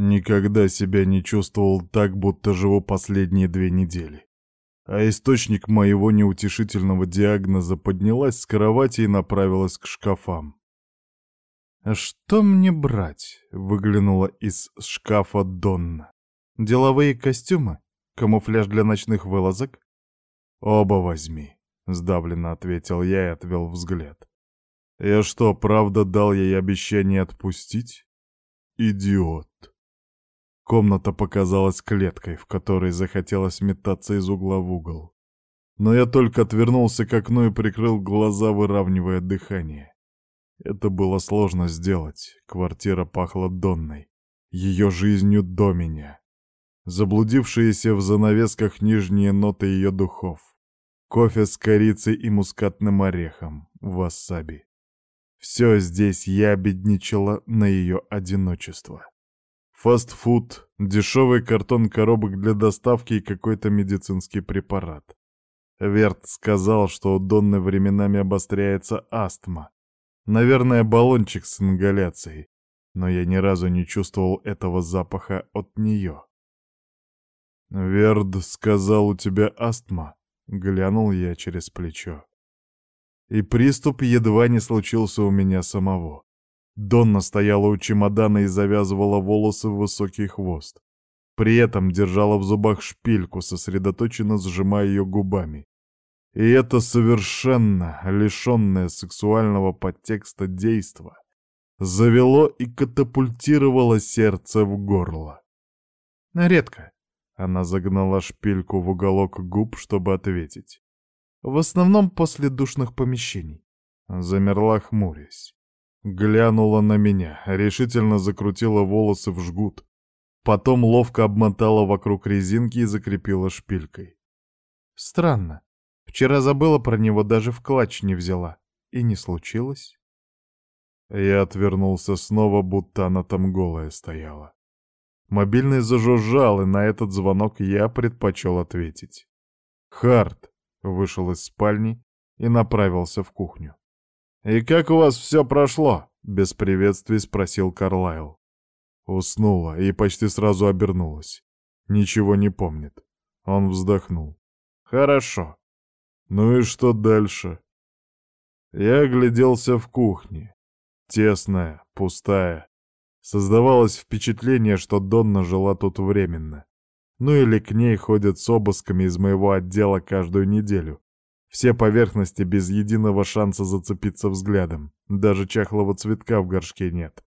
Никогда себя не чувствовал так, будто живу последние две недели. А источник моего неутешительного диагноза поднялась с кровати и направилась к шкафам. «А что мне брать?» — выглянула из шкафа Донна. «Деловые костюмы? Камуфляж для ночных вылазок?» «Оба возьми», — сдавленно ответил я и отвел взгляд. «Я что, правда дал ей обещание отпустить? Идиот!» Комната показалась клеткой, в которой захотелось метаться из угла в угол. Но я только отвернулся к окну и прикрыл глаза, выравнивая дыхание. Это было сложно сделать. Квартира пахла Донной. Ее жизнью до меня. Заблудившиеся в занавесках нижние ноты ее духов. Кофе с корицей и мускатным орехом. Васаби. Все здесь я обедничала на ее одиночество. Фастфуд, дешевый картон коробок для доставки и какой-то медицинский препарат. Верт сказал, что у Донны временами обостряется астма. Наверное, баллончик с ингаляцией. Но я ни разу не чувствовал этого запаха от нее. «Верд сказал, у тебя астма», — глянул я через плечо. И приступ едва не случился у меня самого. Донна стояла у чемодана и завязывала волосы в высокий хвост. При этом держала в зубах шпильку, сосредоточенно сжимая ее губами. И это совершенно лишенное сексуального подтекста действо завело и катапультировало сердце в горло. «Редко», — она загнала шпильку в уголок губ, чтобы ответить. «В основном после душных помещений». Замерла, хмурясь. Глянула на меня, решительно закрутила волосы в жгут. Потом ловко обмотала вокруг резинки и закрепила шпилькой. Странно. Вчера забыла про него, даже в клатч не взяла. И не случилось. Я отвернулся снова, будто она там голая стояла. Мобильный зажужжал, и на этот звонок я предпочел ответить. Харт вышел из спальни и направился в кухню. «И как у вас все прошло?» — без приветствий спросил Карлайл. Уснула и почти сразу обернулась. Ничего не помнит. Он вздохнул. «Хорошо. Ну и что дальше?» Я огляделся в кухне. Тесная, пустая. Создавалось впечатление, что Донна жила тут временно. Ну или к ней ходят с обысками из моего отдела каждую неделю. Все поверхности без единого шанса зацепиться взглядом. Даже чахлого цветка в горшке нет.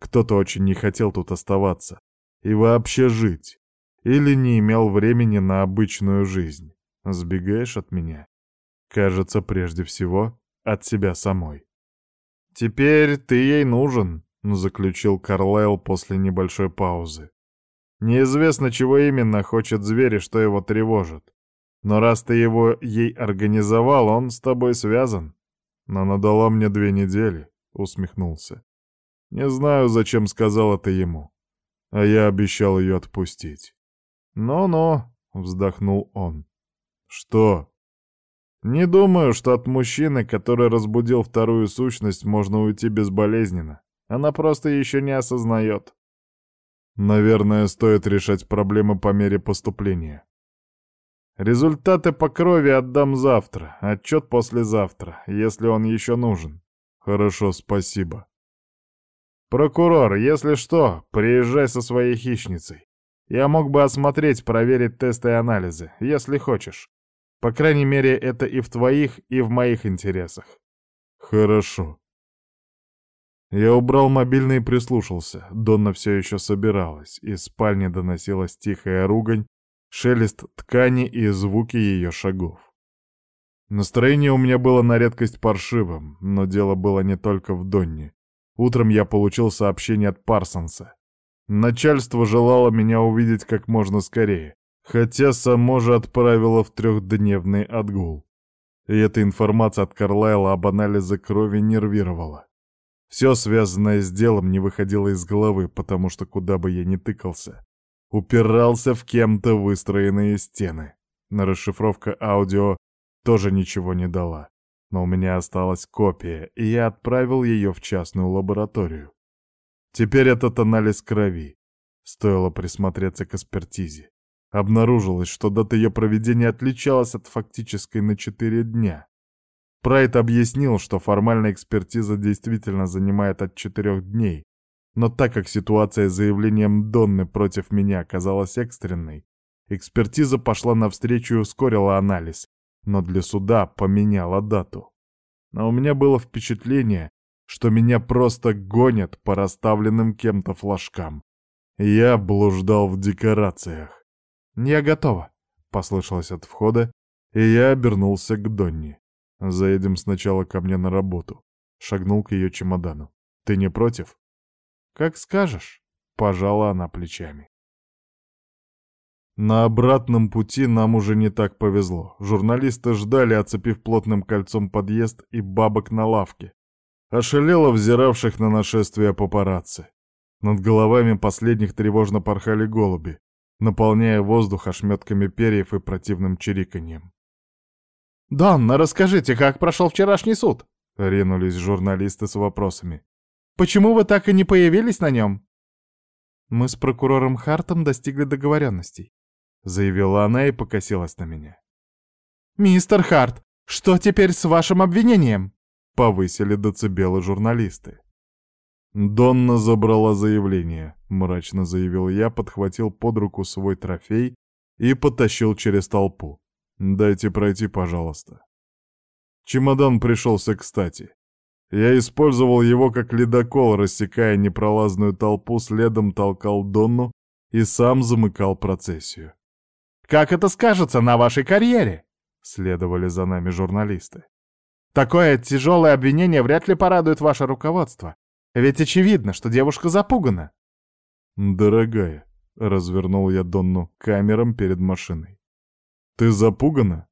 Кто-то очень не хотел тут оставаться. И вообще жить. Или не имел времени на обычную жизнь. Сбегаешь от меня? Кажется, прежде всего, от себя самой. «Теперь ты ей нужен», — заключил Карлайл после небольшой паузы. «Неизвестно, чего именно хочет зверь и что его тревожит. Но раз ты его ей организовал, он с тобой связан. Но она дала мне две недели, усмехнулся. Не знаю, зачем сказал это ему. А я обещал ее отпустить. «Ну-ну», — вздохнул он. «Что?» «Не думаю, что от мужчины, который разбудил вторую сущность, можно уйти безболезненно. Она просто еще не осознает». «Наверное, стоит решать проблемы по мере поступления. Результаты по крови отдам завтра, отчет послезавтра, если он еще нужен. Хорошо, спасибо. Прокурор, если что, приезжай со своей хищницей. Я мог бы осмотреть, проверить тесты и анализы, если хочешь. По крайней мере, это и в твоих, и в моих интересах. Хорошо. Я убрал мобильный и прислушался. Донна все еще собиралась. Из спальни доносилась тихая ругань, шелест ткани и звуки ее шагов. Настроение у меня было на редкость паршивым, но дело было не только в Донне. Утром я получил сообщение от Парсонса. Начальство желало меня увидеть как можно скорее, хотя само же отправило в трехдневный отгул. И эта информация от Карлайла об анализе крови нервировала. Все связанное с делом не выходило из головы, потому что куда бы я ни тыкался, упирался в кем-то выстроенные стены. На расшифровка аудио тоже ничего не дала. Но у меня осталась копия, и я отправил ее в частную лабораторию. Теперь этот анализ крови. Стоило присмотреться к экспертизе. Обнаружилось, что дата ее проведения отличалась от фактической на четыре дня. Прайд объяснил, что формальная экспертиза действительно занимает от четырех дней, но так как ситуация с заявлением Донны против меня оказалась экстренной, экспертиза пошла навстречу и ускорила анализ, но для суда поменяла дату. А у меня было впечатление, что меня просто гонят по расставленным кем-то флажкам. Я блуждал в декорациях. «Я готова», — послышалось от входа, и я обернулся к Донни. «Заедем сначала ко мне на работу», — шагнул к ее чемодану. «Ты не против?» «Как скажешь», — пожала она плечами. На обратном пути нам уже не так повезло. Журналисты ждали, оцепив плотным кольцом подъезд и бабок на лавке. Ошалело взиравших на нашествие папарацци. Над головами последних тревожно порхали голуби, наполняя воздух ошметками перьев и противным чириканьем. «Донна, расскажите, как прошел вчерашний суд?» — ринулись журналисты с вопросами. «Почему вы так и не появились на нем?» «Мы с прокурором Хартом достигли договоренностей», — заявила она и покосилась на меня. «Мистер Харт, что теперь с вашим обвинением?» — повысили децибелы журналисты. «Донна забрала заявление», — мрачно заявил я, подхватил под руку свой трофей и потащил через толпу. «Дайте пройти, пожалуйста». Чемодан пришелся кстати. Я использовал его как ледокол, рассекая непролазную толпу, следом толкал Донну и сам замыкал процессию. «Как это скажется на вашей карьере?» — следовали за нами журналисты. «Такое тяжелое обвинение вряд ли порадует ваше руководство. Ведь очевидно, что девушка запугана». «Дорогая», — развернул я Донну камерам перед машиной. «Ты запугана?»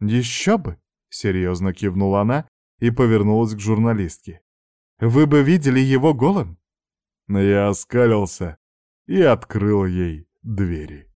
«Еще бы!» — серьезно кивнула она и повернулась к журналистке. «Вы бы видели его голым?» Я оскалился и открыл ей двери.